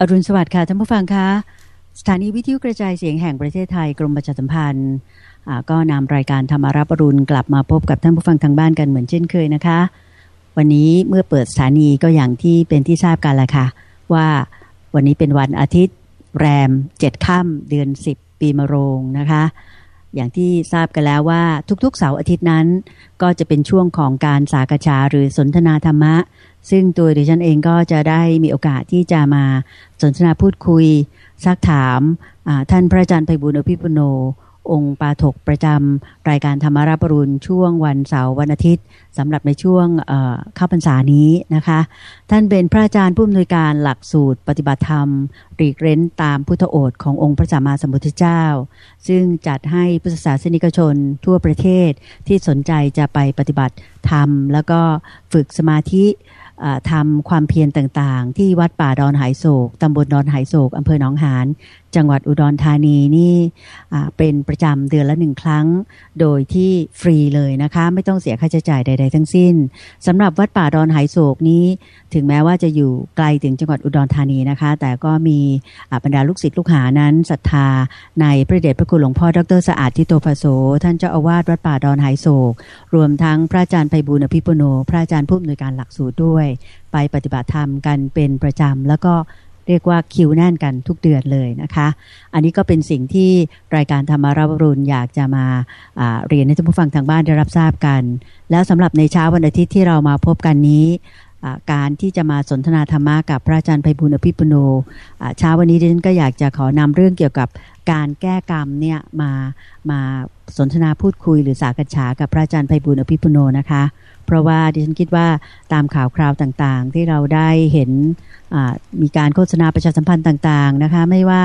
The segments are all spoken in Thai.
อรุณสวัสดิ์ค่ะท่านผู้ฟังคะสถานีวิทยุกระจายเสียงแห่งประเทศไทยกรมประชาสัมพันธ์ก็นำรายการธรรมารับอรุณกลับมาพบกับท่านผู้ฟังทางบ้านกันเหมือนเช่นเคยนะคะ วันนี้เมื่อเปิดสถานีก็อย่างที่เป็นที่ทราบกันแล้วค่ะ ว่าวันนี้เป็นวันอาทิตย์แรมเจ็ดค่ำเดือนสิบปีมะโรงนะคะ อย่างที่ทราบกันแล้วว่าทุกๆเสาร์อาทิตย์นั้น ก็จะเป็นช่วงของการสากฉาหรือสนทนาธรรมะ ซึ่งตัวดิฉันเองก็จะได้มีโอกาสที่จะมาสนทนาพูดคุย ซักถามท่านพระอาจารย์ไพบุญอภิปุโน องค์ปาถกประจำรายการธรรมาราปรุณช่วงวันเสาร์วันอาทิตย์สำหรับในช่วงเข้าพรรษานี้นะคะ ท่านเป็นพระอาจารย์ผู้อำนวยการหลักสูตรปฏิบัติธรรมรีกเร้นตามพุทธโอษขององค์พระสัมมาสัมพุทธเจ้า ซึ่งจัดให้พุทธศาสนิกชนทั่วประเทศที่สนใจจะไปปฏิบัติธรรม แล้วก็ฝึกสมาธิ ทำความเพียรต่างๆ ที่วัดป่าดอนหายโศกตำบลดอนหายโศกอำเภอหนองหานจังหวัดอุดรธานีนี่เป็นประจำเดือนละหนึ่งครั้ง โดยที่ฟรีเลยนะคะ ไม่ต้องเสียค่าใช้จ่ายใด ๆ ทั้งสิ้นสำหรับวัดป่าดอนหายโศกนี้ ถึงแม้ว่าจะอยู่ไกลถึงจังหวัดอุดรธานีนะคะ แต่ก็มีบรรดาลูกศิษย์ลูกหานั้นศรัทธา ในพระเดชพระคุณหลวงพ่อดรสะอาดทิโตภโส ท่านเจ้าอาวาสวัดป่าดอนหายโศก รวมทั้งพระอาจารย์ไพบูลอภิปุโน พระอาจารย์ผู้อำนวยการหลักสูตรด้วย ไปปฏิบัติธรรมกันเป็นประจำแล้วก็ เรียกว่าคิวแน่นกันทุกเดือนเลยนะคะ อันนี้ก็เป็นสิ่งที่รายการธรรมารับรุณอยากจะมาเรียนให้ท่านผู้ฟังทางบ้านได้รับทราบกัน แล้วสำหรับในเช้าวันอาทิตย์ที่เรามาพบกันนี้การที่จะมาสนทนาธรรมะกับพระอาจารย์ไพบุญอภิปุโนเช้าวันนี้ดิฉันก็อยากจะขอนำเรื่องเกี่ยวกับการแก้กรรมเนี่ยมามาสนทนาพูดคุยหรือสากฉากับพระอาจารย์ไพบุญอภิปุโนนะคะ เพราะว่าดิฉันคิดว่าตามข่าวคราวต่างๆ ที่เราได้เห็นมีการโฆษณาประชาสัมพันธ์ต่างๆนะคะไม่ว่า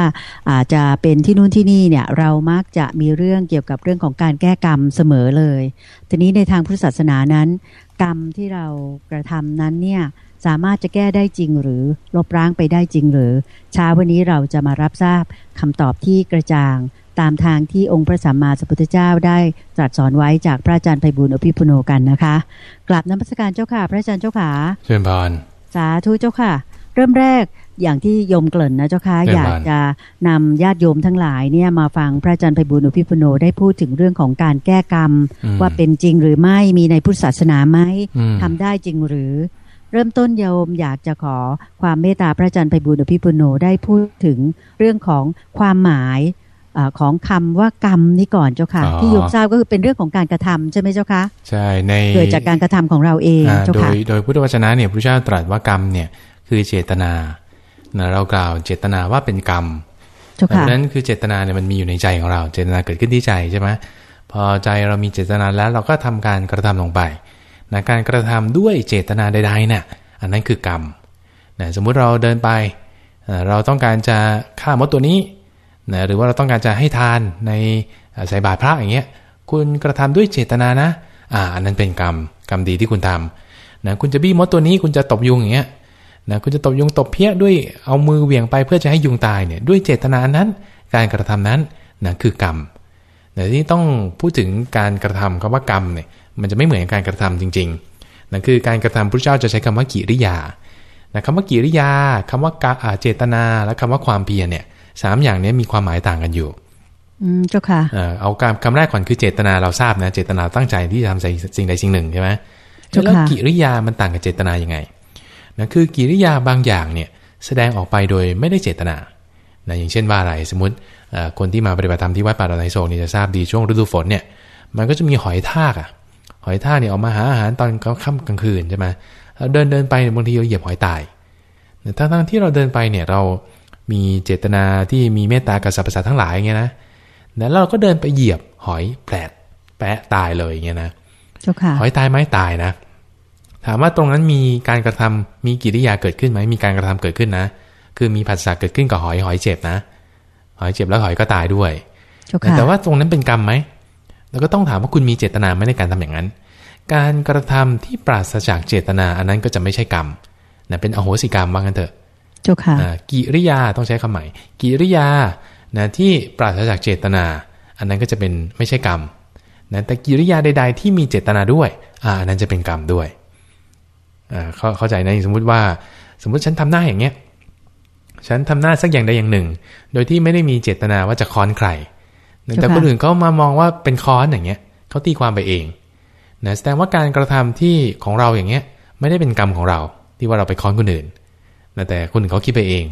อาจจะเป็นที่นู่นที่นี่เนี่ยเรามักจะมีเรื่องเกี่ยวกับเรื่องของการแก้กรรมเสมอเลย ทีนี้ในทางพุทธศาสนานั้น กรรมที่เรากระทำนั้นเนี่ยสามารถจะแก้ได้จริงหรือลบล้างไปได้จริงหรือเช้าวันนี้เราจะมารับทราบคำตอบที่กระจ่าง ตามทางที่องค์พระสัมมาสัมพุทธเจ้าได้ตรัสสอนไว้จากพระอาจารย์ไพบุญอภิปุโนกันนะคะกลับน้ำพระการเจ้าค่ะ พระอาจารย์เจ้าค่ะเชิญพรสาธุเจ้าค่ะ เริ่มแรกอย่างที่โยมเกริ่นนะเจ้าค่ะอยากจะนำญาติโยมทั้งหลายเนี่ยมาฟังพระอาจารย์ไพบุญอภิปุโนได้พูดถึงเรื่องของการแก้กรรม ว่าเป็นจริงหรือไม่มีในพุทธศาสนาไหมทำได้จริงหรือเริ่มต้นโยมอยากจะขอความเมตตาพระอาจารย์ไพบุญอภิปุโนได้พูดถึงเรื่องของความหมาย ของคำว่ากรรมนี่ก่อนเจ้าค่ะ ที่โยมทราบก็คือเป็นเรื่องของการกระทำใช่ไหมเจ้าคะใช่ในเกิดจากการกระทำของเราเองเจ้าค่ะโดยโดยพุทธวจนะเนี่ยพระเจ้าตรัสว่ากรรมเนี่ยคือเจตนาเรากล่าวเจตนาว่าเป็นกรรมเพราะนั้นคือเจตนาเนี่ยมันมีอยู่ในใจของเรา เจตนาเกิดขึ้นที่ใจใช่ไหมพอใจเรามีเจตนาแล้วเราก็ทำการกระทำลงไปนะการกระทำด้วยเจตนาใดๆเนี่ยอันนั้นคือกรรมนะสมมุติเราเดินไป เราต้องการจะฆ่ามดตัวนี้ นะหรือว่าเราต้องการจะให้ทานในใส่บาตรพระอย่างเงี้ยคุณกระทำด้วยเจตนานะอ่าอันนั้นเป็นกรรมกรรมดีที่คุณทำนะคุณจะบี้มดตัวนี้คุณจะตบยุงอย่างเงี้ยนะคุณจะตบยุงตบเพี้ยด้วยเอามือเหวี่ยงไปเพื่อจะให้ยุงตายเนี่ยด้วยเจตนานั้น การกระทำนั้นนะคือกรรมแต่ที่ต้องพูดถึงการกระทำคำว่ากรรมเนี่ยมันจะไม่เหมือนการกระทำจริงๆนั่นคือการกระทำพระเจ้าจะใช้คำว่ากิริยานะคำว่ากิริยาคำว่าเจตนาและคำว่าความเพียรเนี่ย สามอย่างนี้มีความหมายต่างกันอยู่ อืมเจ้าค่ะเอาการคำแรกก่อนคือเจตนาเราทราบนะ เจตนาตั้งใจที่จะทำสิ่งใดสิ่งหนึ่งใช่ไหมแล้วกิริยามันต่างกับเจตนายังไงนะคือกิริยาบางอย่างเนี่ยแสดงออกไปโดยไม่ได้เจตนานะอย่างเช่นว่าอะไรสมมติคนที่มาปฏิบัติธรรมที่วัดป่าดอนไนโศกนี่จะทราบดีช่วงฤดูฝนเนี่ย มันก็จะมีหอยทากอะ หอยทากเนี่ยออกมาหาอาหารตอนค่ำกลางคืนใช่ไหมเดินเดินไปบางทีเราเหยียบหอยตายทั้งทั้งที่เราเดินไปเนี่ยเรา มีเจตนาที่มีเมตตากับสรรพสัตว์ทั้งหลายเงี้ยนะแล้วเราก็เดินไปเหยียบหอยแผลดแปะตายเลยเงี้ยนะหอยตายไหมตายนะ ถามว่าตรงนั้นมีการกระทำมีกิริยาเกิดขึ้นไหมมีการกระทำเกิดขึ้นนะ คือมีผัสสะเกิดขึ้นกับหอยหอยเจ็บนะ หอยเจ็บแล้วหอยก็ตายด้วย แต่ว่าตรงนั้นเป็นกรรมไหมเราก็ต้องถามว่าคุณมีเจตนาไหมในการทำอย่างนั้น การกระทำที่ปราศจากเจตนาอันนั้นก็จะไม่ใช่กรรมนะเป็นอโหสิกรรมว่างั้นเถอะ จ้าค่ะกิริยาต้องใช้คำใหม่ กิริยานะที่ปราศจากเจตนา อันนั้นก็จะเป็นไม่ใช่กรรมนะแต่กิริยาใด ๆ ที่มีเจตนาด้วยอ่านั้นจะเป็นกรรมด้วยอ่าเข้าเข้าใจนะสมมุติว่า สมมุติฉันทำหน้าอย่างเงี้ยฉันทำหน้าสักอย่างใดอย่างหนึ่ง โดยที่ไม่ได้มีเจตนาว่าจะค้อนใคร แต่คนอื่นเขามามองว่าเป็นค้อนอย่างเงี้ยเขาตีความไปเองนะแสดงว่าการกระทำที่ของเราอย่างเงี้ย ไม่ได้เป็นกรรมของเรา ที่ว่าเราไปค้อนคนอื่น นะแต่คนอื่นเขาคิดไปเอง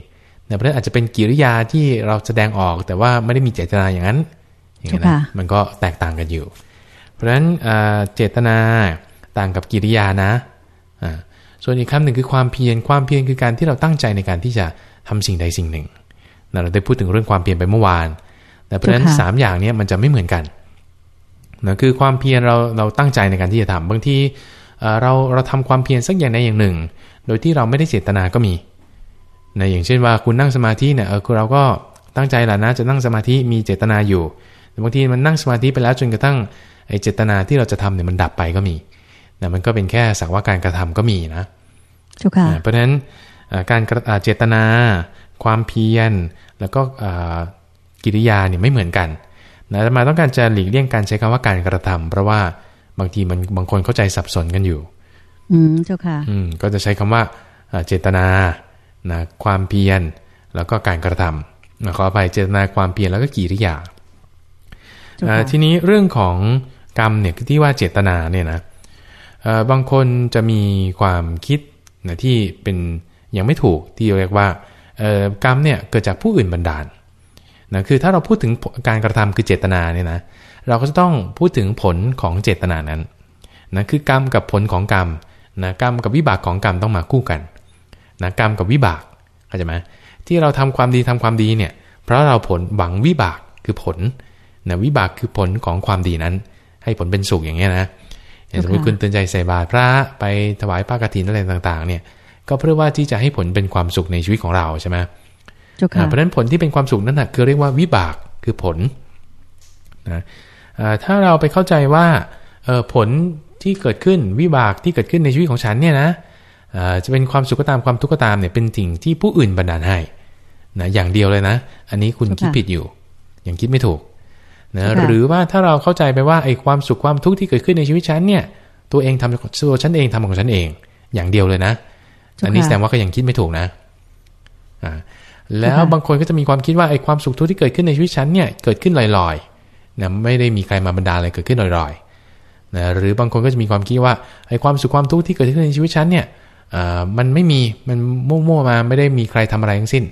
นะเพราะนั้นอาจจะเป็นกิริยาที่เราแสดงออกแต่ว่าไม่ได้มีเจตนาอย่างนั้นอย่างนี้นะมันก็แตกต่างกันอยู่ เพราะฉะนั้นเจตนาต่างกับกิริยานะส่วนอีกคำหนึ่งคือความเพียรความเพียรคือการที่เราตั้งใจในการที่จะทำสิ่งใดสิ่งหนึ่งนะเราได้พูดถึงเรื่องความเพียรไปเมื่อวาน แต่เพราะฉะนั้นสามอย่างนี้มันจะไม่เหมือนกันนะคือความเพียรเราเราตั้งใจในการที่จะทำบางทีเราเราทำความเพียรสักอย่างใดอย่างหนึ่ง โดยที่เราไม่ได้เจตนาก็มี นะอย่างเช่นว่าคุณนั่งสมาธิเนี่ยเออเราก็ตั้งใจแหละนะจะนั่งสมาธิมีเจตนาอยู่แต่บางทีมันนั่งสมาธิไปแล้วจนกระทั่งไอ้เจตนาที่เราจะทำเนี่ยมันดับไปก็มีนะมันก็เป็นแค่สักว่าการกระทำก็มีนะเพราะฉะนั้นการเจตนา ความเพียร แล้วก็กิริยาเนี่ยไม่เหมือนกันนะมาต้องการจะหลีกเลี่ยงการใช้คำว่าการกระทำเพราะว่าบางทีมันบางคนเข้าใจสับสนกันอยู่ อืมเจ้าค่ะ อืมก็จะใช้คำว่าเจตนา นะความเพียรแล้วก็การกระทำนะขอไปเจตนาความเพียรแล้วก็กิริยาทีนี้เรื่องของกรรมเนี่ยที่ว่าเจตนาเนี่ยนะบางคนจะมีความคิดนะที่เป็นยังไม่ถูกที่เรียกว่ากรรมเนี่ยเกิดจากผู้อื่นบันดาลนะคือถ้าเราพูดถึงการกระทำคือเจตนาเนี่ยนะเราก็จะต้องพูดถึงผลของเจตนานั้นนะคือกรรมกับผลของกรรมนะกรรมกับวิบากของกรรมต้องมาคู่กัน นะกรรมกับวิบากเข้าใจไหมที่เราทำความดีทำความดีเนี่ย เพราะเราผลหวังวิบากคือผลนะวิบากคือผลของความดีนั้น ให้ผลเป็นสุขอย่างเงี้ยนะอย่างสมมติคุณเตือนใจใส่บาตรพระไปถวายป้ากฐินอะไรต่างๆ เนี่ย ก็เพื่อว่าที่จะให้ผลเป็นความสุขในชีวิตของเราใช่ไหมเพราะฉะนั้นผลที่เป็นความสุขนั่นแหะคือเรียกว่าวิบากคือผลนะถ้าเราไปเข้าใจว่าผลที่เกิดขึ้นวิบากที่เกิดขึ้นในชีวิตของฉันเนี่ยนะ จะเป็นความสุขก็ตามความทุกข์ก็ตามเนี่ยเป็นสิ่งที่ผู้อื่นบันดาลให้นะอย่างเดียวเลยนะ อันนี้คุณคิดผิดอยู่ ยังคิดไม่ถูกนะหรือว่าถ้าเราเข้าใจไปว่าไอ้ความสุขความทุกข์ที่เกิดขึ้นในชีวิตฉันเนี่ย ตัวเองทำตัวฉันเองทำของฉันเอง อย่างเดียวเลยนะ อันนี้แสดงว่าก็ยังคิดไม่ถูกนะอ่าแล้วบางคนก็จะมีความคิดว่าไอ้ความสุขทุกข์ที่เกิดขึ้นในชีวิตฉันเนี่ยเกิดขึ้นลอยๆนะไม่ได้มีใครมาบันดาลอะไรเกิดขึ้นลอยๆนะหรือบางคนก็จะมีความคิดว่าไอ้ความสุขความทุกข์ที่เกิดขึ้นในชีวิตฉันเนี่ย มันไม่มีมันมั่วๆมาไม่ได้มีใครทำอะไรทั้งสิ้น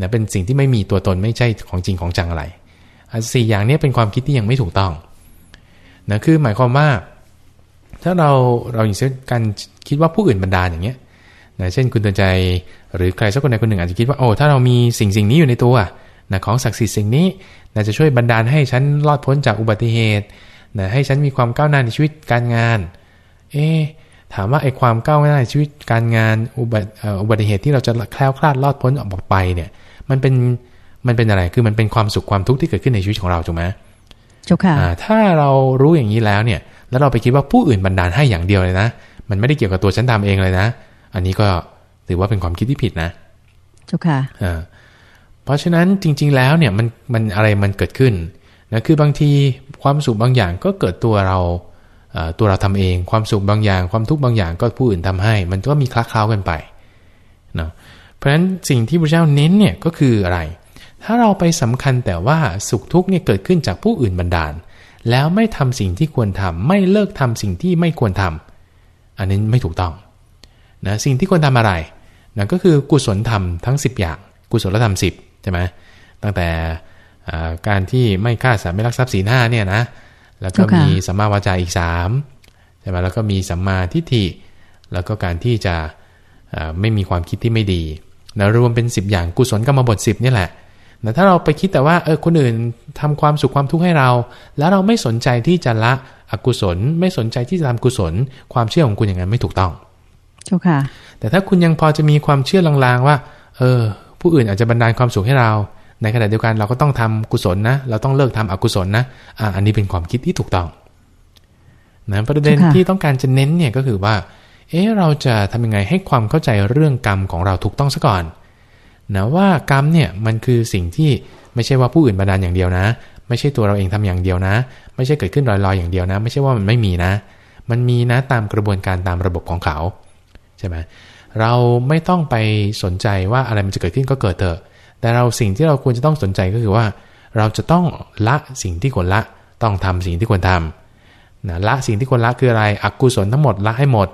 นะเป็นสิ่งที่ไม่มีตัวตนไม่ใช่ของจริงของจังอะไรสี่อย่างนี้เป็นความคิดที่ยังไม่ถูกต้องนะคือหมายความว่า ถ้าเราเราอย่างเช่นการคิดว่าผู้อื่นบันดาลอย่างเงี้ยนะเช่นคุณเตือนใจหรือใครสักคนใดคนหนึ่งอาจจะคิดว่าโอ้ถ้าเรามีสิ่งสิ่งนี้อยู่ในตัวนะของศักดิ์สิทธิ์สิ่งนี้นะจะช่วยบันดาลให้ฉันรอดพ้นจากอุบัติเหตุนะให้ฉันมีความก้าวหน้าในชีวิตการงาน เอ๊ ถามว่าไอ้ความก้าวหน้าในชีวิตการงานอุบัติอุบัติเหตุที่เราจะแคล้วคลาดรอดพ้นออกไปเนี่ย มันเป็นมันเป็นอะไรคือมันเป็นความสุขความทุกข์ที่เกิดขึ้นในชีวิตของเราถูกไหมจุกค่ะถ้าเรารู้อย่างนี้แล้วเนี่ย แล้วเราไปคิดว่าผู้อื่นบันดาลให้อย่างเดียวเลยนะมันไม่ได้เกี่ยวกับตัวฉันทำเองเลยนะ อันนี้ก็ถือว่าเป็นความคิดที่ผิดนะจุค่ะอ่าเพราะฉะนั้นจริง ๆแล้วเนี่ยมันมันอะไรมันเกิดขึ้นนะคือบางทีความสุขบางอย่างก็เกิดตัวเรา ตัวเราทำเองความสุขบางอย่าง ความทุกข์บางอย่างก็ผู้อื่นทำให้ มันก็มีคล้าคล้ากันไปเนาะเพราะฉะนั้นสิ่งที่พระเจ้าเน้นเนี่ยก็คืออะไร ถ้าเราไปสำคัญแต่ว่าสุขทุกข์เนี่ยเกิดขึ้นจากผู้อื่นบันดาล แล้วไม่ทำสิ่งที่ควรทำไม่เลิกทำสิ่งที่ไม่ควรทำอันนี้ไม่ถูกต้องนะสิ่งที่ควรทำอะไรนะก็คือกุศลธรรมทั้ง 10 อย่าง กุศลธรรม10ใช่ไหมตั้งแต่การที่ไม่ฆ่าสัตว์ไม่ลักทรัพย์สีหน้าเนี่ยนะ แล้วก็มีสัมมาวาจาอีกสามใช่ไหมแล้วก็มีสัมมาทิฏฐิ แล้วก็การที่จะไม่มีความคิดที่ไม่ดีนะรวมเป็น 10 อย่างกุศลกรรมบท10นี่แหละแต่ถ้าเราไปคิดแต่ว่าเออคนอื่นทำความสุขความทุกข์ให้เรา แล้วเราไม่สนใจที่จะละอกุศล ไม่สนใจที่จะทำกุศล ความเชื่อของคุณอย่างนั้นไม่ถูกต้องเจ้าค่ะ แต่ถ้าคุณยังพอจะมีความเชื่อลางๆว่า เออ ผู้อื่นอาจจะบันดาลความสุขให้เรา ในขณะเดียวกันเราก็ต้องทำกุศลนะ เราต้องเลิกทำอกุศลนะอ่าอันนี้เป็นความคิดที่ถูกต้องนะประเด็นที่ต้องการจะเน้นเนี่ยก็คือว่า เอ๊ะเราจะทำยังไงให้ความเข้าใจเรื่องกรรมของเราถูกต้องซะก่อนนะว่ากรรมเนี่ยมันคือสิ่งที่ไม่ใช่ว่าผู้อื่นบันดาลอย่างเดียวนะ ไม่ใช่ตัวเราเองทำอย่างเดียวนะ ไม่ใช่เกิดขึ้นลอยๆอย่างเดียวนะ ไม่ใช่ว่ามันไม่มีนะ มันมีนะตามกระบวนการตามระบบของเขาใช่ไหมเราไม่ต้องไปสนใจว่าอะไรมันจะเกิดขึ้นก็เกิดเถอะ แต่เราสิ่งที่เราควรจะต้องสนใจก็คือว่า เราจะต้องละสิ่งที่ควรละ ต้องทำสิ่งที่ควรทำนะละสิ่งที่ควรละคืออะไร อกุศลทั้งหมดละให้หมด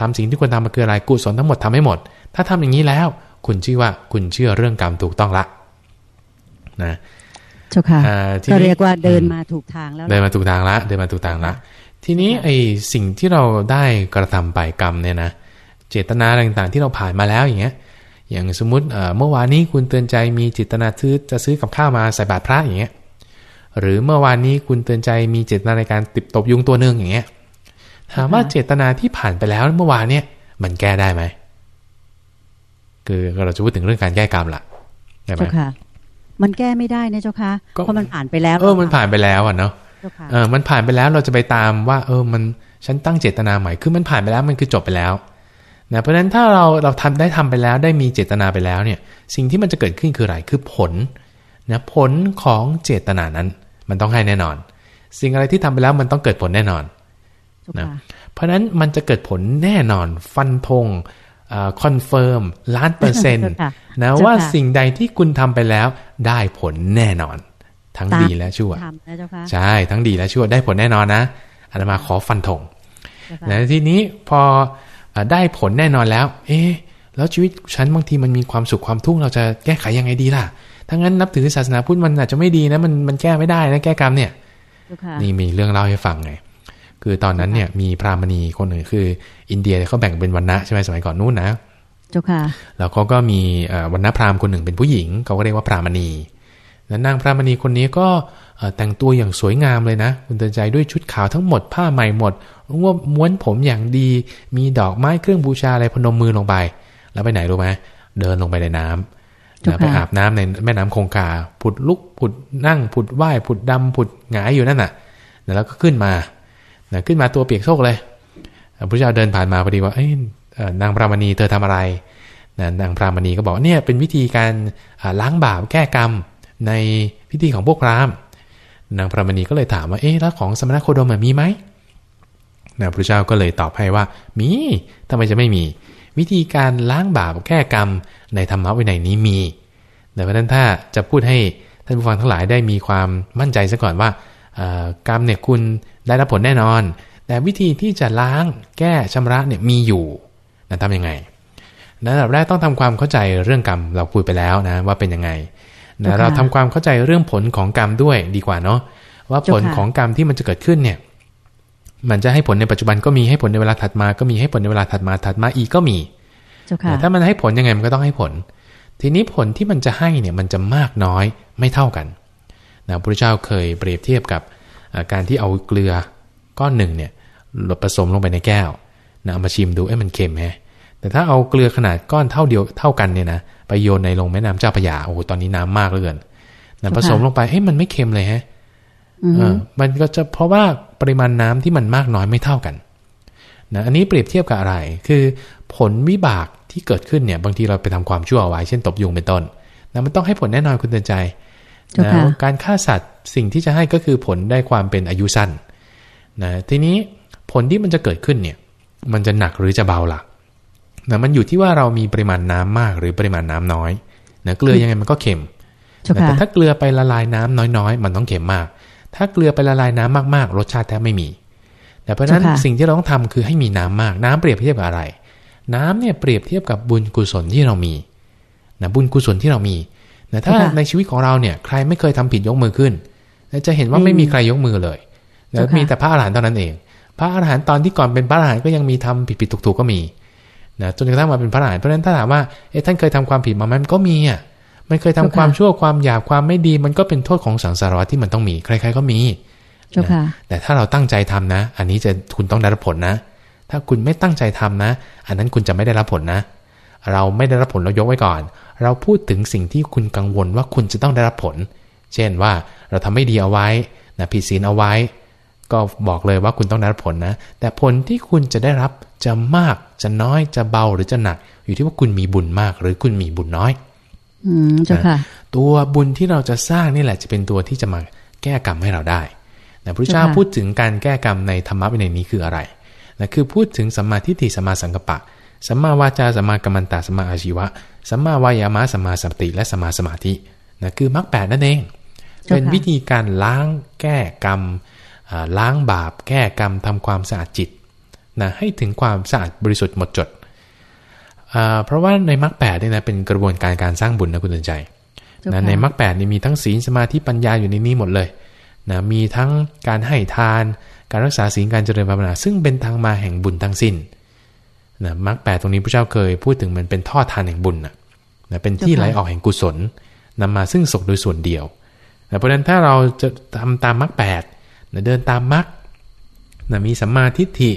ทำสิ่งที่ควรทำมันคืออะไรกุศลทั้งหมดทำให้หมด ถ้าทำอย่างนี้แล้ว คุณชื่อว่าคุณเชื่อเรื่องกรรมถูกต้องละนะเจ้าค่ะก็เรียกว่าเดินมาถูกทางแล้วเดินมาถูกทางละ เดินมาถูกทางละ ทีนี้ไอ้สิ่งที่เราได้กระทำไปกรรมเนี่ยนะเจตนาต่างๆที่เราผ่านมาแล้วอย่างเงี้ย อย่างสมมุติเมื่อวานนี้คุณเตือนใจมีเจตนาซื้อจะซื้อกับข้าวมาใส่บาตรพระอย่างเงี้ยหรือเมื่อวานนี้คุณเตือนใจมีเจตนาในการติดตบยุงตัวหนึ่งอย่างเงี้ยถามว่าเจตนาที่ผ่านไปแล้วเมื่อวานเนี่ยมันแก้ได้ไหมคือเราจะพูดถึงเรื่องการแก้กรรมล่ะได้ไหมค่ะ มันแก้ไม่ได้นะเจ้าค่ะเพราะมันผ่านไปแล้วเออมันผ่านไปแล้วอะเนาะเออมันผ่านไปแล้วเราจะไปตามว่า เออมันฉันตั้งเจตนาใหม่คือมันผ่านไปแล้วมันคือจบไปแล้ว นะเพราะฉะนั้นถ้าเราเราทำได้ทำไปแล้วได้มีเจตนาไปแล้วเนี่ยสิ่งที่มันจะเกิดขึ้นคืออะไรคือผลนะผลของเจตนานั้น มันต้องให้แน่นอน สิ่งอะไรที่ทำไปแล้วมันต้องเกิดผลแน่นอนนะเพราะฉะนั้นมันจะเกิดผลแน่นอนฟันธง confirm ล้านเปอร์เซ็นต์นะว่าสิ่งใดที่คุณทำไปแล้ว ได้ผลแน่นอน ทั้งดีและชั่วใช่ทั้งดีและชั่วได้ผลแน่นอนนะอาตมาขอฟันธงแล้วทีนี้พอ ได้ผลแน่นอนแล้ว เอ๊แล้วชีวิตฉันบางทีมันมีความสุขความทุกข์เราจะแก้ไขยังไงดีล่ะถ้างั้นนับถือศาสนาพุทธมันอาจจะไม่ดีนะมันมันแก้ไม่ได้นะแก้กรรมเนี่ยนี่มีเรื่องเล่าให้ฟังไงคือตอนนั้นเนี่ยมีพรามณีคนหนึ่งคือ อินเดียเขาแบ่งเป็นวันณะใช่ไหมสมัยก่อนนู้นนะเจ้าค่ะแล้วเขาก็มีวันณะพราหมณ์คนหนึ่งเป็นผู้หญิงเขาก็เรียกว่าพรามณีแล้วนางพรามณีคนนี้ก็แต่งตัวอย่างสวยงามเลยนะ คุณเตือนใจด้วยชุดขาวทั้งหมดผ้าใหม่หมด ว่าม้วนผมอย่างดี มีดอกไม้เครื่องบูชาอะไรพนมมือลงไป แล้วไปไหนรู้ไหมเดินลงไปในน้ำไปอาบน้ำในแม่น้ำคงคาผุดลุกผุดนั่งผุดไหว้ผุดดำผุดหงายอยู่นั่นน่ะแล้วก็ขึ้นมาขึ้นมาตัวเปียกโชกเลยพระเจ้าเดินผ่านมาพอดีว่าเอ้ยนางพระมณีเธอทำอะไรนางพระมณีก็บอกเนี่ยเป็นวิธีการล้างบาปแก้กรรมในพิธีของพวกพราหมณ์นางพระมณีก็เลยถามว่าเอ๊ะแล้วของสมณโคดมมีไหม นะพระเจ้าก็เลยตอบให้ว่า มีทำไมจะไม่มี วิธีการล้างบาปแก้กรรมในธรรมะวินัยนี้มีแต่เพราะนั้นถ้าจะพูดให้ท่านผู้ฟังทั้งหลายได้มีความมั่นใจซะก่อนว่ากรรมเนี่ยคุณได้รับผลแน่นอน แต่วิธีที่จะล้างแก้ชำระเนี่ยมีอยู่นะทำยังไงนะระดับแรกต้องทำความเข้าใจเรื่องกรรมเราคุยไปแล้วนะว่าเป็นยังไงนะเราทำความเข้าใจเรื่องผลของกรรมด้วยดีกว่าเนาะว่าผลของกรรมที่มันจะเกิดขึ้นเนี่ย มันจะให้ผลในปัจจุบันก็มีให้ผลในเวลาถัดมาก็มีให้ผลในเวลาถัดมาถัดมาอีกก็มีแต่ถ้ามันให้ผลยังไงมันก็ต้องให้ผล ทีนี้ผลที่มันจะให้เนี่ยมันจะมากน้อยไม่เท่ากันนะพระเจ้าเคยเปรียบเทียบกับการที่เอาเกลือก้อนหนึ่งเนี่ยลดผสมลงไปในแก้วนะเอามาชิมดูเอ้มันเค็มไหมแต่ถ้าเอาเกลือขนาดก้อนเท่าเดียวเท่ากันเนี่ยนะไปโยนในลงแม่น้ำเจ้าพยาโอ้โหตอนนี้น้ำมากเหลือเกินนะผสมลงไปเฮ้ยมันไม่เค็มเลยฮะมันก็จะเพราะว่าป ริมาณน้ำที่มันมากน้อยไม่เท่ากันนะอันนี้เปรียบเทียบกับอะไร คือผลวิบากที่เกิดขึ้นเนี่ยบางทีเราไปทำความชั่วเอาไว้เช่นตบยุงเป็นต้นนะมันต้องให้ผลแน่นอนคุณเตือนใจนะการฆ่าสัตว์สิ่งที่จะให้ก็คือผลได้ความเป็นอายุสั้นนะทีนี้ผลที่มันจะเกิดขึ้นเนี่ยมันจะหนักหรือจะเบาล่ะนะมันอยู่ที่ว่าเรามีปริมาณน้ำมากหรือปริมาณน้ำน้อยนะเกลือยังไงมันก็เค็มแต่ถ้าเกลือไปละลายน้ำน้อยๆ มันต้องเค็มมาก ถ้าเกลือไปละลายน้ำมากๆ รสชาติแทบไม่มี แต่เพราะฉะนั้นสิ่งที่เราต้องทำคือให้มีน้ำมาก น้ำเปรียบเทียบกับอะไร น้ำเนี่ยเปรียบเทียบกับบุญกุศลที่เรามีนะบุญกุศลที่เรามีนะถ้าในชีวิตของเราเนี่ยใครไม่เคยทำผิดยกมือขึ้นจะเห็นว่าไม่มีใครยกมือเลยแล้วมีแต่พระอรหันต์เท่านั้นเอง พระอรหันต์ตอนที่ก่อนเป็นพระอรหันต์ก็ยังมีทำผิดผิดถูกถูกก็มีนะจนกระทั่งมาเป็นพระอรหันต์เพราะฉะนั้นถ้าถามว่าเอ๊ะท่านเคยทำความผิดมาไหมมันก็มีอะ มันเคยทำความชั่วความหยาบความไม่ดี มันก็เป็นโทษของสังสารวัฏที่มันต้องมี ใคร ๆ ก็มีแต่ถ้าเราตั้งใจทำนะ อันนี้จะคุณต้องได้รับผลนะ ถ้าคุณไม่ตั้งใจทำนะ อันนั้นคุณจะไม่ได้รับผลนะ เราไม่ได้รับผลเรายกไว้ก่อน เราพูดถึงสิ่งที่คุณกังวลว่าคุณจะต้องได้รับผล เช่นว่าเราทำไม่ดีเอาไว้นะผิดศีลเอาไว้ ก็บอกเลยว่าคุณต้องได้รับผลนะ แต่ผลที่คุณจะได้รับจะมากจะน้อยจะเบาหรือจะหนัก อยู่ที่ว่าคุณมีบุญมากหรือคุณมีบุญน้อย อืมจ้าค่ะ ตัวบุญที่เราจะสร้างนี่แหละจะเป็นตัวที่จะมาแก้กรรมให้เราได้นะพระเจ้าพูดถึงการแก้กรรมในธรรมะในนี้คืออะไรนะคือพูดถึงสัมมาทิฏฐิสัมมาสังกัปปะสัมมาวาจาสัมมากัมมันตะสัมมาอาชีวะสัมมาวายามะสัมมาสติและสัมมาสมาธินะคือมรรคแปดนั่นเอง เป็นวิธีการล้างแก้กรรมล้างบาป แก้กรรมทำความสะอาดจิตนะให้ถึงความสะอาดบริสุทธิ์หมดจด เพราะว่าในมรรคแปดเนี่ยนะเป็นกระบวนการการสร้างบุญนะคุณตืนใจนะในมรรคแปดนี่มีทั้งศีลสมาธิปัญญาอยู่ในนี้หมดเลยนะมีทั้งการให้ทาน การรักษาศีลการเจริญภาวนาซึ่งเป็นทางมาแห่งบุญทั้งสิ้นนะมรรคแปดตรงนี้พระเจ้าเคยพูดถึงมันเป็นท่อทานแห่งบุญนะนะเป็นที่ไหลออกแห่งกุศลนำมาซึ่งสุขโดยส่วนเดียวนะเพราะฉะนั้นถ้าเราจะทำตามมรรคแปดนะเดินตามมรรคนะมีสัมมาทิฏฐิ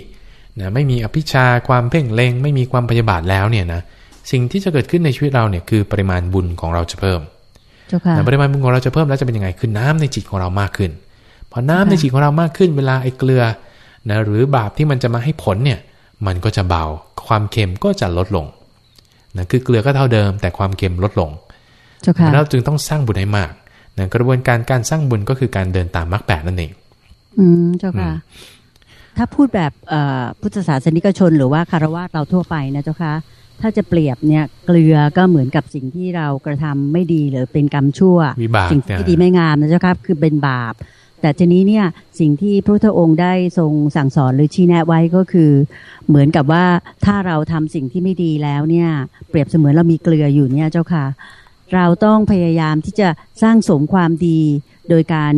นะไม่มีอภิชาความเพ่งเล็งไม่มีความพยาบาทแล้วเนี่ยนะสิ่งที่จะเกิดขึ้นในชีวิตเราเนี่ยคือปริมาณบุญของเราจะเพิ่มแต่ปริมาณบุญของเราจะเพิ่มแล้วจะเป็นยังไงคือน้ำในจิตของเรามากขึ้นพอน้ำในจิตของเรามากขึ้นเวลาไอ้เกลือนะหรือบาปที่มันจะมาให้ผลเนี่ยมันก็จะเบา ความเค็มก็จะลดลงนะคือเกลือก็เท่าเดิม แต่ความเค็มลดลงเราจึงต้องสร้างบุญให้มากนะกระบวนการการสร้างบุญก็คือการเดินตามมรรคแปดนั่นเอง อืมเจ้าค่ะ ถ้าพูดแบบพุทธศาสนิกชน หรือว่าคารวะเราทั่วไปนะเจ้าค่ะถ้าจะเปรียบเนี่ยเกลือก็เหมือนกับสิ่งที่เรากระทำไม่ดีหรือเป็นกรรมชั่ว สิ่งที่ดีไม่งามนะเจ้าครับคือเป็นบาป แต่ทีนี้เนี่ยสิ่งที่พระพุทธองค์ได้ทรงสั่งสอนหรือชี้แนะไว้ก็คือ เหมือนกับว่าถ้าเราทำสิ่งที่ไม่ดีแล้วเนี่ย เปรียบเสมือนเรามีเกลืออยู่เนี่ยเจ้าค่ะ เราต้องพยายามที่จะสร้างสมความดี โดยการ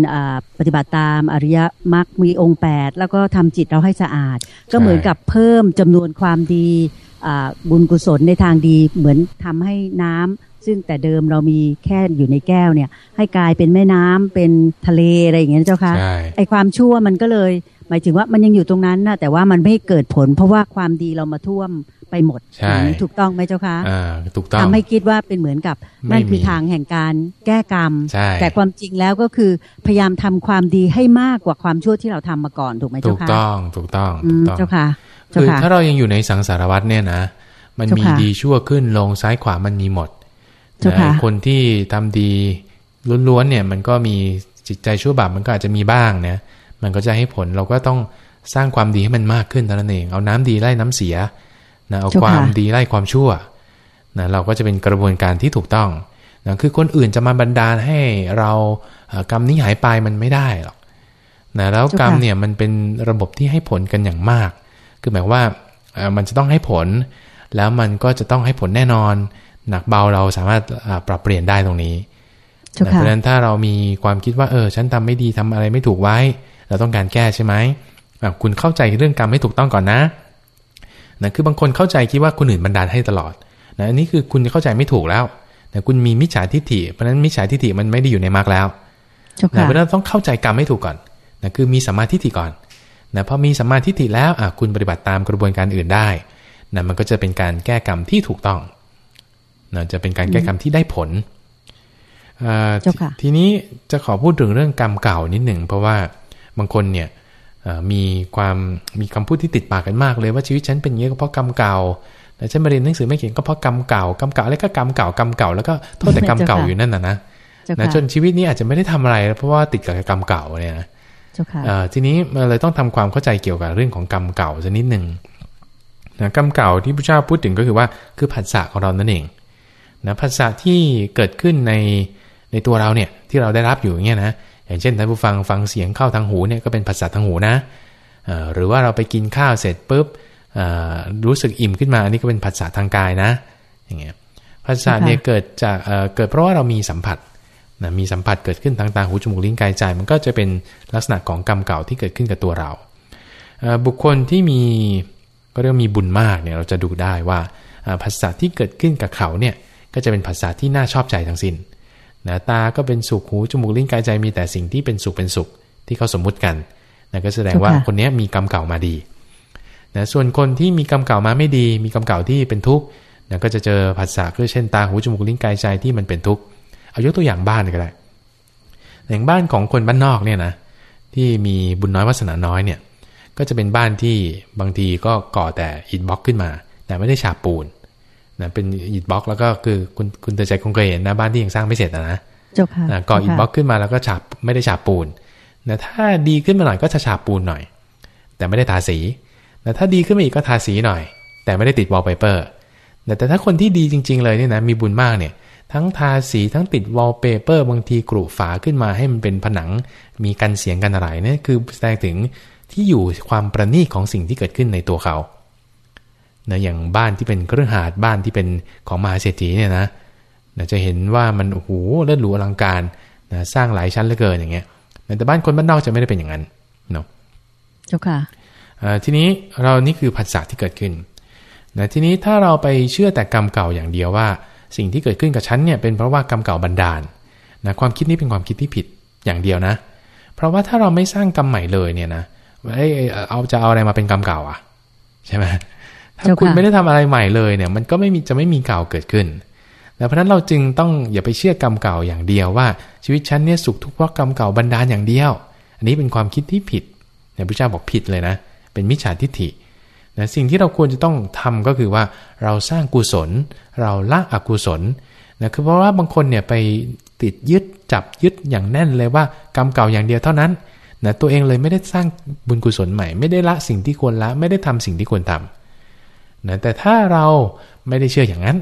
ปฏิบัติตามอริยมรรคมีองค์ 8 แล้วก็ทำจิตเราให้สะอาด ก็เหมือนกับเพิ่มจำนวนความดีบุญกุศลในทางดีเหมือนทำให้น้ำซึ่งแต่เดิมเรามีแค่อยู่ในแก้วเนี่ย ให้กลายเป็นแม่น้ำเป็นทะเลอะไรอย่างเงี้ยเจ้าคะไอความชั่วมันก็เลย หมายถึงว่ามันยังอยู่ตรงนั้นนะแต่ว่ามันไม่เกิดผล เพราะว่าความดีเรามาท่วม ไปหมดใช่ถูกต้องไหมเจ้าคะอ่าถูกต้องทำให้คิดว่าเป็นเหมือนกับนั่นคือทางแห่งการแก้กรรม แต่ความจริงแล้วก็คือพยายามทำความดีให้มากกว่าความชั่วที่เราทำมาก่อนถูกไหมเจ้าคะถูกต้องถูกต้องเจ้าค่ะคือถ้าเรายังอยู่ในสังสารวัตเนี่ยนะ มันมีดีชั่วขึ้นลงซ้ายขวามันมีหมดคนที่ทำดีล้วนๆเนี่ยมันก็มีจิตใจชั่วบาปมันก็อาจจะมีบ้างนะมันก็จะให้ผลเราก็ต้องสร้างความดีให้มันมากขึ้นเท่านั้นเอง เอาน้ำดีไล่น้ำเสีย นะเอาความดีไล่ความชั่วนะเราก็จะเป็นกระบวนการที่ถูกต้องนะคือคนอื่นจะมาบันดาลให้เรากรรมนี้หายไปมันไม่ได้หรอกนะแล้วกรรมเนี่ยมันเป็นระบบที่ให้ผลกันอย่างมาก คือหมายว่ามันจะต้องให้ผล แล้วมันก็จะต้องให้ผลแน่นอน หนักเบาเราสามารถปรับเปลี่ยนได้ตรงนี้เพราะฉะนั้นถ้าเรามีความคิดว่าเออ ฉันทำไม่ดีทำอะไรไม่ถูกไว้ เราต้องการแก้ใช่ไหมคุณเข้าใจเรื่องกรรมไม่ถูกต้องก่อนนะ นะคือบางคนเข้าใจคิดว่าคนอื่นบันดาลให้ตลอดนะอันนี้คือคุณเข้าใจไม่ถูกแล้วนะคุณมีมิจฉาทิฏฐิเพราะฉะนั้นมิจฉาทิฏฐิมันไม่ได้อยู่ในมรรคแล้วนะเพราะฉะนั้นต้องเข้าใจกรรมให้ถูกก่อนนะคือมีสัมมาทิฏฐิก่อนนะพอมีสัมมาทิฏฐิแล้วอะคุณปฏิบัติตามกระบวนการอื่นได้นะมันก็จะเป็นการแก้กรรมที่ถูกต้องนะจะเป็นการแก้กรรมที่ได้ผลทีนี้จะขอพูดถึงเรื่องกรรมเก่านิดหนึ่งเพราะว่าบางคนเนี่ย มีความมีคำพูดที่ติดปากกันมากเลยว่าชีวิตฉันเป็นอย่างนี้ก็เพราะกรรมเก่าแต่ฉันมาเรียนหนังสือไม่เก่งก็เพราะกรรมเก่ากรรมเก่าอะไรก็กรรมเก่ากรรมเก่าแล้วก็โทษแต่กรรมเก่าอยู่นั่นนะนะนะจนชีวิตนี้อาจจะไม่ได้ทำอะไรเพราะว่าติดกับกรรมเก่าเนี่ยนะทีนี้เราเลยต้องทำความเข้าใจเกี่ยวกับเรื่องของกรรมเก่าสักนิดหนึ่งนะกรรมเก่าที่พระเจ้าพูดถึงก็คือว่าคือผัสสะของเรานั่นเองนะผัสสะที่เกิดขึ้นในในตัวเราเนี่ยที่เราได้รับอยู่อย่างเงี้ยนะ อย่างเช่นท่านผู้ฟังฟังเสียงเข้าทางหูเนี่ยก็เป็นภาษาทางหูนะหรือว่าเราไปกินข้าวเสร็จปุ๊บรู้สึกอิ่มขึ้นมาอันนี้ก็เป็นภาษาทางกายนะอย่างเงี้ยภาษาเนี่ยเกิดจากเกิดเพราะว่าเรามีสัมผัสนะมีสัมผัสเกิดขึ้นทางตาหูจมูกลิ้นกายใจ มันก็จะเป็นลักษณะของกรรมเก่าที่เกิดขึ้นกับตัวเราบุคคลที่มีก็เรียกมีบุญมากเนี่ยเราจะดูได้ว่าภาษาที่เกิดขึ้นกับเขาเนี่ยก็จะเป็นภาษาที่น่าชอบใจทั้งสิน้น นะตาก็เป็นสุข หู จมูก ลิ้น กายใจ มีแต่สิ่งที่เป็นสุข เป็นสุข ที่เขาสมมุติกันนะก็แสดงว่าคนนี้มีกรรมเก่ามาดีนะส่วนคนที่มีกรรมเก่ามาไม่ดี มีกรรมเก่าที่เป็นทุกข์นะก็จะเจอผัสสะคือเช่นตา หู จมูก ลิ้น กายใจที่มันเป็นทุกข์ เอายกตัวอย่างบ้านก็ได้ อย่างบ้านของคนบ้านนอกเนี่ยนะ ที่มีบุญน้อยวาสนาน้อยเนี่ย ก็จะเป็นบ้านที่บางทีก็ก่อแต่อิฐบล็อกขึ้นมา แต่ไม่ได้ฉาบปูน นะเป็นอิฐบล็อกแล้วก็คือคุณคุณเตใจคงเคยเห็นนะบ้านที่ยังสร้างไม่เสร็จนะนะก่ออิฐบล็อกขึ้นมาแล้วก็ฉาบไม่ได้ฉาบปูนนะถ้าดีขึ้นมาหน่อยก็จะฉาบปูนหน่อย แต่ไม่ได้ทาสีนะถ้าดีขึ้นมาอีกก็ทาสีหน่อยแต่ไม่ได้ติดวอลเปเปอร์แต่แต่ถ้าคนที่ดีจริง ๆ เลยเนี่ยนะมีบุญมากเนี่ยทั้งทาสีทั้งติดวอลเปเปอร์บางทีกรุฝาขึ้นมาให้มันเป็นผนังมีกันเสียงกันอะไรเนี่ยคือแสดงถึงที่อยู่ความประณีตของสิ่งที่เกิดขึ้นในตัวเขา นะอย่างบ้านที่เป็นเครื่องหาดบ้านที่เป็นของมหาเศรษฐีเนี่ยนะนะจะเห็นว่ามันโอ้โหเลิศหรูอลังการนะสร้างหลายชั้นเหลือเกินอย่างเงี้ยแต่บ้านคนบ้านนอกจะไม่ได้เป็นอย่างนั้นเนาะเจ้าค่ะทีนี้เรานี่คือผัสสะที่เกิดขึ้นนะทีนี้ถ้าเราไปเชื่อแต่กรรมเก่าอย่างเดียวว่า สิ่งที่เกิดขึ้นกับฉันเนี่ยเป็นเพราะว่ากรรมเก่าบันดาลนะความคิดนี้เป็นความคิดที่ผิดอย่างเดียวนะ เพราะว่าถ้าเราไม่สร้างกรรมใหม่เลยเนี่ยนะเอ้เอาจะเอาอะไรมาเป็นกรรมเก่าอะใช่ไหม ถ้าคุณไม่ได้ทำอะไรใหม่เลยเนี่ย มันก็ไม่มีจะไม่มีเก่าเกิดขึ้นแต่เพราะนั้นเราจึงต้องอย่าไปเชื่อกรรมเก่าอย่างเดียวว่า ชีวิตฉันเนี่ยสุขทุกข์เพราะกรรมเก่าบันดาลอย่างเดียว อันนี้เป็นความคิดที่ผิดเนี่ยพระเจ้าบอกผิดเลยนะ เป็นมิจฉาทิฏฐินะสิ่งที่เราควรจะต้องทำก็คือว่าเราสร้างกุศล เราละอกุศลนะคือเพราะว่าบางคนเนี่ยไปติดยึดจับยึดอย่างแน่นเลยว่ากรรมเก่าอย่างเดียวเท่านั้นนะตัวเองเลยไม่ได้สร้างบุญกุศลใหม่ ไม่ได้ละสิ่งที่ควรละไม่ได้ทำสิ่งที่ควรทำ นะแต่ถ้าเราไม่ได้เชื่ออย่างนั้น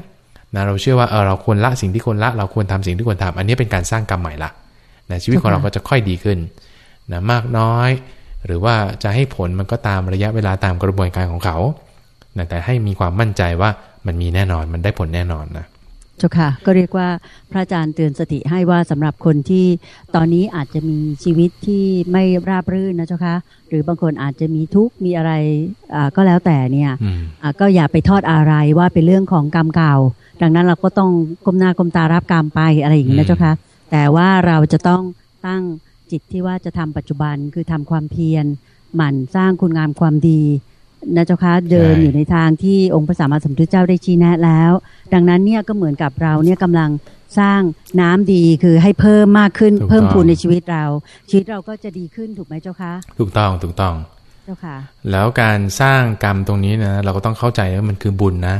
นะเราเชื่อว่าเออเราควรละสิ่งที่ควรละเราควรทำสิ่งที่ควรทำอันนี้เป็นการสร้างกรรมใหม่ละนะชีวิตของเราก็จะค่อยดีขึ้นนะมากน้อย หรือว่าจะให้ผลมันก็ตามระยะเวลาตามกระบวนการของเขานะแต่ให้มีความมั่นใจว่ามันมีแน่นอนมันได้ผลแน่นอนนะ เจ้าค่ะก็เรียกว่าพระอาจารย์เตือนสติให้ว่าสำหรับคนที่ตอนนี้อาจจะมีชีวิตที่ไม่ราบรื่นนะเจ้าค่ะหรือบางคนอาจจะมีทุกข์มีอะไรก็แล้วแต่เนี่ยก็อย่าไปทอดอะไรว่าเป็นเรื่องของกรรมเก่า ดังนั้นเราก็ต้องก้มหน้าก้มตารับกรรมไปอะไรอย่างนี้นะเจ้าคะแต่ว่าเราจะต้องตั้งจิตที่ว่าจะทำปัจจุบันคือทำความเพียรหมั่นสร้างคุณงามความดี นะเจ้าคะเดินอยู่ในทางที่องค์พระสัมมาสัมพุทธเจ้าได้ชี้แนะแล้ว ดังนั้นเนี่ยก็เหมือนกับเราเนี่ยกำลังสร้างน้ำดีคือให้เพิ่มมากขึ้นเพิ่มพูนในชีวิตเรา ชีวิตเราก็จะดีขึ้นถูกไหมเจ้าคะถูกต้องถูกต้องเจ้าค่ะ แล้วการสร้างกรรมตรงนี้นะเราก็ต้องเข้าใจว่ามันคือบุญนะ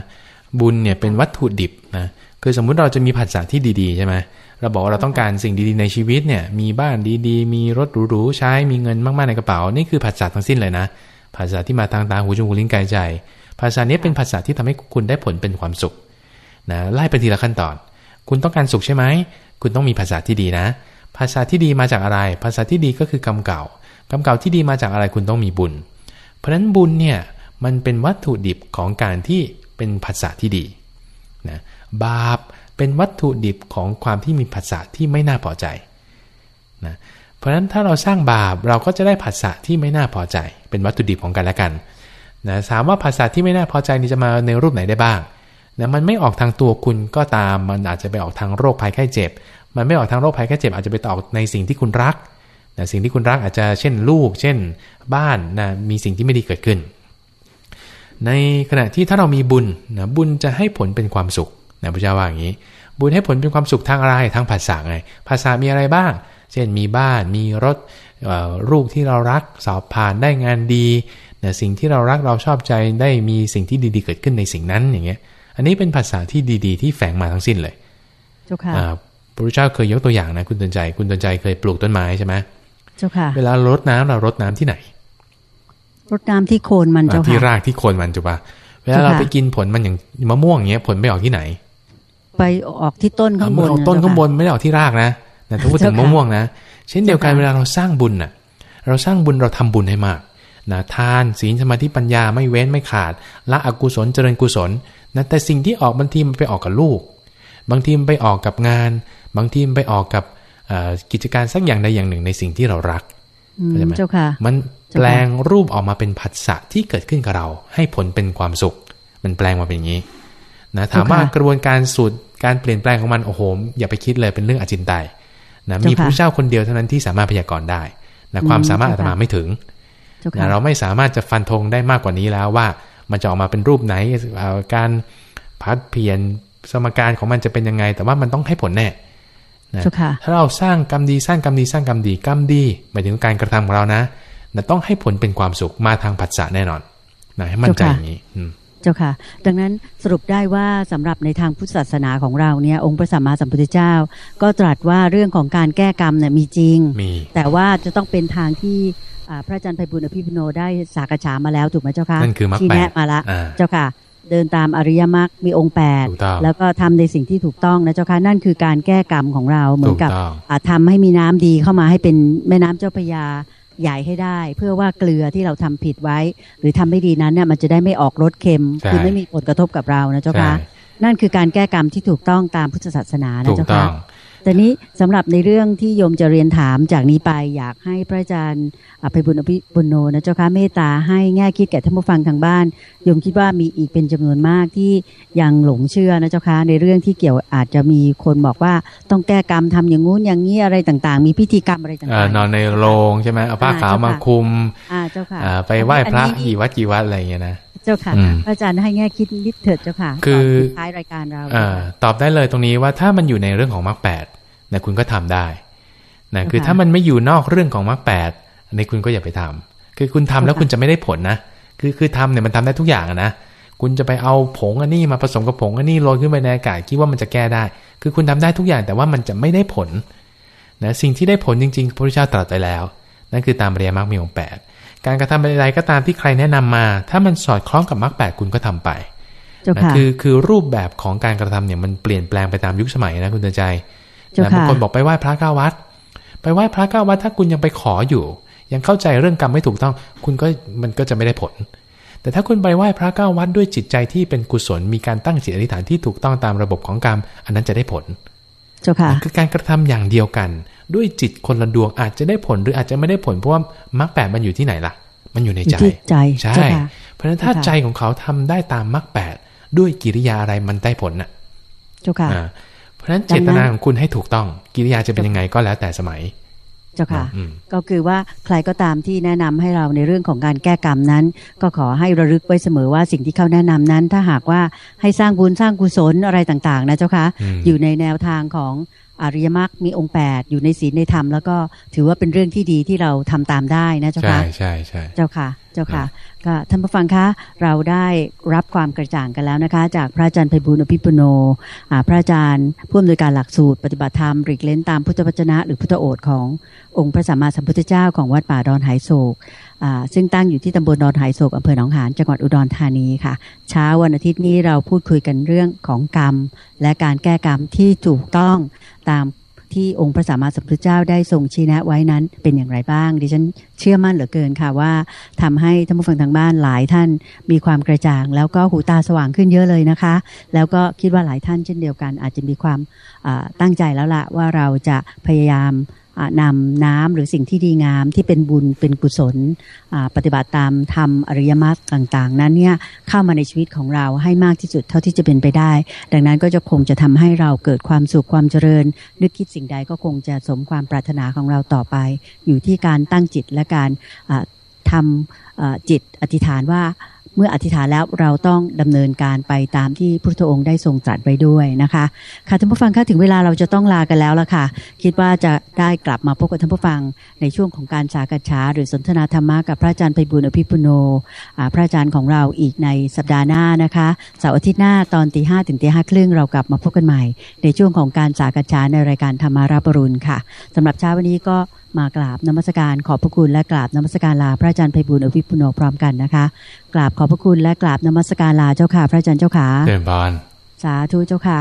บุญเนี่ยเป็นวัตถุดิบนะคือสมมุติเราจะมีผัสสะที่ดีๆใช่ไหมเราบอกว่าเราต้องการสิ่งดีๆในชีวิตเนี่ย มีบ้านดีๆ มีรถหรูๆใช้มีเงินมากๆในกระเป๋านี่คือผัสสะทั้งสิ้นเลยนะ ผัสสะที่มาทางตาหูจมูกลิ้นกายใจผัสสะนี้เป็นผัสสะที่ทำให้คุณได้ผลเป็นความสุขนะไล่ไปทีละขั้นตอน คุณต้องการสุขใช่ไหมคุณต้องมีภาษาที่ดีนะ ภาษาที่ดีมาจากอะไร ภาษาที่ดีก็คือกรรมเก่ากรรมเก่าที่ดีมาจากอะไรคุณต้องมีบุญ เพราะฉะนั้นบุญเนี่ยมันเป็นวัตถุดิบของการที่เป็นภาษาที่ดีนะบาปเป็นวัตถุดิบของความที่มีภาษาที่ไม่น่าพอใจนะ เพราะฉะนั้นถ้าเราสร้างบาปเราก็จะได้ภาษาที่ไม่น่าพอใจ เป็นวัตถุดิบของกันและกันนะถามว่าภาษาที่ไม่น่าพอใจนี่จะมาในรูปไหนได้บ้างนะมันไม่ออกทางตัวคุณก็ตาม มันอาจจะไปออกทางโรคภัยไข้เจ็บ มันไม่ออกทางโรคภัยไข้เจ็บ อาจจะไปออกในสิ่งที่คุณรักนะสิ่งที่คุณรักอาจจะเช่นลูก เช่น บ้านนะมีสิ่งที่ไม่ดีเกิดขึ้น ในขณะที่ถ้าเรามีบุญนะบุญจะให้ผลเป็นความสุขนะพระเจ้าว่าอย่างนี้ บุญให้ผลเป็นความสุขทางอะไรทางภาษาไงภาษามีอะไรบ้าง เช่นมีบ้านมีรถลูกที่เรารักสอบผ่านได้งานดีนะสิ่งที่เรารักเราชอบใจได้มีสิ่งที่ดีๆเกิดขึ้นในสิ่งนั้นอย่างเงี้ย อันนี้เป็นภาษาที่ดีๆ ที่แฝงมาทั้งสิ้นเลยเจ้าค่ะพระพุทธเจ้าเคยยกตัวอย่างนะคุณตนใจคุณตนใจเคยปลูกต้นไม้ใช่ไหมเจ้าค่ะ เวลารดน้ำเรารดน้ำที่ไหนรดน้ำที่โคนมันเจ้าค่ะที่รากที่โคนมันจุปะเวลาเราไปกินผลมันอย่างมะม่วงเงี้ยผลไม่ออกที่ไหน ไปออกที่ต้นข้างบนต้นข้างบนไม่ได้ออกที่รากนะ แต่ถ้าพูดถึงมะม่วงนะ เช่นเดียวกันเวลาเราสร้างบุญน่ะ เราสร้างบุญเราทำบุญให้มากนะทานศีลสมาธิปัญญาไม่เว้นไม่ขาดละอกุศลเจริญกุศลนะแต่สิ่งที่ออกบางทีมันไปออกกับลูก บางทีมันไปออกกับงาน บางทีมันไปออกกับกิจการสักอย่างใดอย่างหนึ่งในสิ่งที่เรารักเข้าใจไหมมันแปลงรูปออกมาเป็นผัสสะที่เกิดขึ้นกับเรา ให้ผลเป็นความสุข มันแปลงมาเป็นอย่างนี้นะถามว่ากระบวนการสูตรการเปลี่ยนแปลงของมันโอ้โหอย่าไปคิดเลยเป็นเรื่องอจินไตย นะมีพระเจ้าคนเดียวเท่านั้นที่สามารถพยากรณ์ได้นะความสามารถอาตมาไม่ถึงนะเราไม่สามารถจะฟันธงได้มากกว่านี้แล้วว่า มันจะออกมาเป็นรูปไหนการพัดเพียนสมการของมันจะเป็นยังไง แต่ว่ามันต้องให้ผลแน่นะถ้าเราสร้างกรรมดีสร้างกรรมดีสร้างกรรมดีกรรมดีหมายถึงการกระทำของเรานะนะต้องให้ผลเป็นความสุขมาทางผัสสะแน่นอนนะให้มั่นใจอย่างนี้ เจ้าค่ะ ดังนั้นสรุปได้ว่าสำหรับในทางพุทธศาสนาของเราเนี่ยองค์พระสัมมาสัมพุทธเจ้า ก็ตรัสว่าเรื่องของการแก้กรรมเนี่ยมีจริง แต่ว่าจะต้องเป็นทางที่พระอาจารย์ไพบุญอภิพุโนได้สากฉามาแล้วถูกไหมเจ้าค่ะนั่นคือมรรคแปดมาละเจ้าค่ะ เดินตามอริยมรรคมีองค์แปดถูกต้องแล้วก็ทำในสิ่งที่ถูกต้องนะเจ้าค่ะนั่นคือการแก้กรรมของเราเหมือนกับถูกต้องอ่าทำให้มีน้ำดีเข้ามาให้เป็นแม่น้ำเจ้าพระยา ใหญ่ให้ได้ เพื่อว่าเกลือที่เราทำผิดไว้ หรือทำไม่ดีนั้นเนี่ยมันจะได้ไม่ออกรสเค็มใช่คือไม่มีผลกระทบกับเรานะเจ้าค่ะใช่นั่นคือการแก้กรรมที่ถูกต้องตามพุทธศาสนานะถูกเจ้าต้อค่ะง แต่นี้สำหรับในเรื่องที่โยมจะเรียนถามจากนี้ไปอยากให้พระอาจารย์อภัยบุญอภิปุณโนนะเจ้าค่ะเมตตาให้แง่คิดแก่ท่านผู้ฟังทางบ้านโยมคิดว่ามีอีกเป็นจำนวนมากที่ยังหลงเชื่อนะเจ้าค่ะในเรื่องที่เกี่ยวอาจจะมีคนบอกว่าต้องแก้กรรมทำอย่างงู้นอย่างนี้อะไรต่างๆ มีพิธีกรรมอะไรต่างเอ่อๆนอนในโรงใช่ไหมเอาผ้าอ่าขาวเจ้าค่ะมาคลุมอ่าเจ้าค่ะอ่าไปไหว้พระอันนี้กี่วัดกี่วัดอะไรอย่างเงี้ยนะเจ้าค่ะอืมพระอาจารย์ให้แง่คิดนิดเถิดเจ้าค่ะ คือตนสุดท้ายรายการเราเอ่อตอบได้เลยตรงนี้ว่าถ้ามันอยู่ในเรื่องของมรรคแปด นะคุณก็ทำได้นะคือค่ะถ้ามันไม่อยู่นอกเรื่องของมรรคแปดอันนี้คุณก็อย่าไปทำคือคุณทำแล้วค่ะคุณจะไม่ได้ผลนะคือคือทำเนี่ยมันทำได้ทุกอย่างอะนะคุณจะไปเอาผงอันนี้มาผสมกับผงอันนี้โรยขึ้นไปในอากาศคิดว่ามันจะแก้ได้ คือคุณทำได้ทุกอย่างแต่ว่ามันจะไม่ได้ผลนะสิ่งที่ได้ผลจริงๆพระพุทธเจ้าตรัสไปแล้ว นั่นคือตามเรียมรรคมีองค์แปดการกระทำอะไรก็ตามที่ใครแนะนำมา ถ้ามันสอดคล้องกับมรรคแปดคุณก็ทำไปเจ้านะค่ะคือคือรูปแบบของการกระทำเนี่ยมันเปลี่ยนแปลงไปตามยุคสมัยนะคุณเตือนใจเจ้านะค่ะ บางคนบอกไปไหว้พระเก้าวัด ไปไหว้พระเก้าวัด ถ้าคุณยังไปขออยู่ ยังเข้าใจเรื่องกรรมไม่ถูกต้อง คุณก็มันก็จะไม่ได้ผล แต่ถ้าคุณไปไหว้พระเก้าวัดด้วยจิตใจที่เป็นกุศล มีการตั้งจิตอธิษฐานที่ถูกต้องตามระบบของกรรม อันนั้นจะได้ผลเจ้าค่ะคือการกระทำอย่างเดียวกัน ด้วยจิตคนละดวงอาจจะได้ผลหรืออาจจะไม่ได้ผลเพราะว่ามรรคแปดมันอยู่ที่ไหนล่ะ มันอยู่ในอยู่ใจที่ใจใช่เจ้าค่ะเพราะฉะนั้นถ้าเจ้าค่ะใจของเขาทำได้ตามมรรคแปดด้วยกิริยาอะไรมันได้ผลน่ะ เจ้าค่ะอ่าเพ ราะฉะนั้นดัเจงตนั้นนาของคุณให้ถูกต้อง กิริยาจะเป็นยังไงก็แล้วแต่สมัย เจ้าค่ะอืมก็คือว่าใครก็ตามที่แนะนำให้เราในเรื่องของการแก้กรรมนั้น ก็ขอให้ระลึกไว้เสมอว่าสิ่งที่เขาแนะนำนั้น ถ้าหากว่าให้สร้างบุญสร้างกุศลอะไรต่างๆ นะเจ้าค่ะอืมอยู่ในแนวทางของ อริยมรรคมีองค์แปดอยู่ในศีลในธรรมแล้วก็ถือว่าเป็นเรื่องที่ดีที่เราทำตามได้นะเจ้าใช่ค่ะใช่ใช่เจ้าค่ะ เจ้าค่ะก็ท่านผู้ฟังคะเราได้รับความกระจ่างกันแล้วนะคะ จากพระอาจารย์ไพบุญอภิปุโนอ่าพระอาจารย์ผู้อำนวยการหลักสูตร ปฏิบัติธรรมหลีกเล้นตามพุทธวจนะ หรือพุทธโอษฐ์ขององค์พระสัมมาสัมพุทธเจ้าของวัดป่าดอนไหโศกอ่า ซึ่งตั้งอยู่ที่ตำบลดอนไหโศกอำเภอหนองหานจังหวัดอุดรธานีค่ะ เช้าวันอาทิตย์นี้เราพูดคุยกันเรื่องของกรรม และการแก้กรรมที่ถูกต้องตามที่องค์พระสัมมาสัมพุทธเจ้าได้ทรงชี้แนะไว้นั้นเป็นอย่างไรบ้าง ดิฉันเชื่อมั่นเหลือเกินค่ะว่าทำให้ท่านผู้ฟังทางบ้านหลายท่านมีความกระจ่าง แล้วก็หูตาสว่างขึ้นเยอะเลยนะคะ แล้วก็คิดว่าหลายท่านเช่นเดียวกัน อาจจะมีความตั้งใจแล้วละว่าเราจะพยายาม นำน้ำหรือสิ่งที่ดีงามที่เป็นบุญเป็นกุศลปฏิบัติตามธรรมอริยมรรคต่าง ๆ นั้นเนี่ยเข้ามาในชีวิตของเราให้มากที่สุดเท่าที่จะเป็นไปได้ ดังนั้นก็จะคงจะทำให้เราเกิดความสุขความเจริญ นึกคิดสิ่งใดก็คงจะสมความปรารถนาของเราต่อไป อยู่ที่การตั้งจิตและการทำจิตอธิษฐานว่า เมื่ออธิษฐานแล้วเราต้องดำเนินการไปตามที่พระพุทธองค์ได้ทรงตรัสไว้ด้วยนะคะค่ะท่านผู้ฟังคะถึงเวลาเราจะต้องลากันแล้วละค่ะ คิดว่าจะได้กลับมาพบกับท่านผู้ฟังในช่วงของการสากัฉาหรือสนทนาธรรมะกับพระอาจารย์ไพบุญอภิปุโนพระอาจารย์ของเราอีกในสัปดาห์หน้านะคะเสาร์อาทิตย์หน้าตอนตีห้าถึงตีห้าครึ่งเรากลับมาพบกันใหม่ ในช่วงของการสากัฉาในรายการธรรมาราปรุณค่ะสำหรับเช้าวันนี้ก็มากราบนมัสการขอบพระคุณและกราบนมัสการลาพระอาจารย์ไพบุญอภิปุโนพร้อมกันนะคะกราบขอบพระคุณและกราบนมัสการลาเจ้าค่ะ พระอาจารย์เจ้าค่ะเดินบอลสาธุเจ้าค่ะ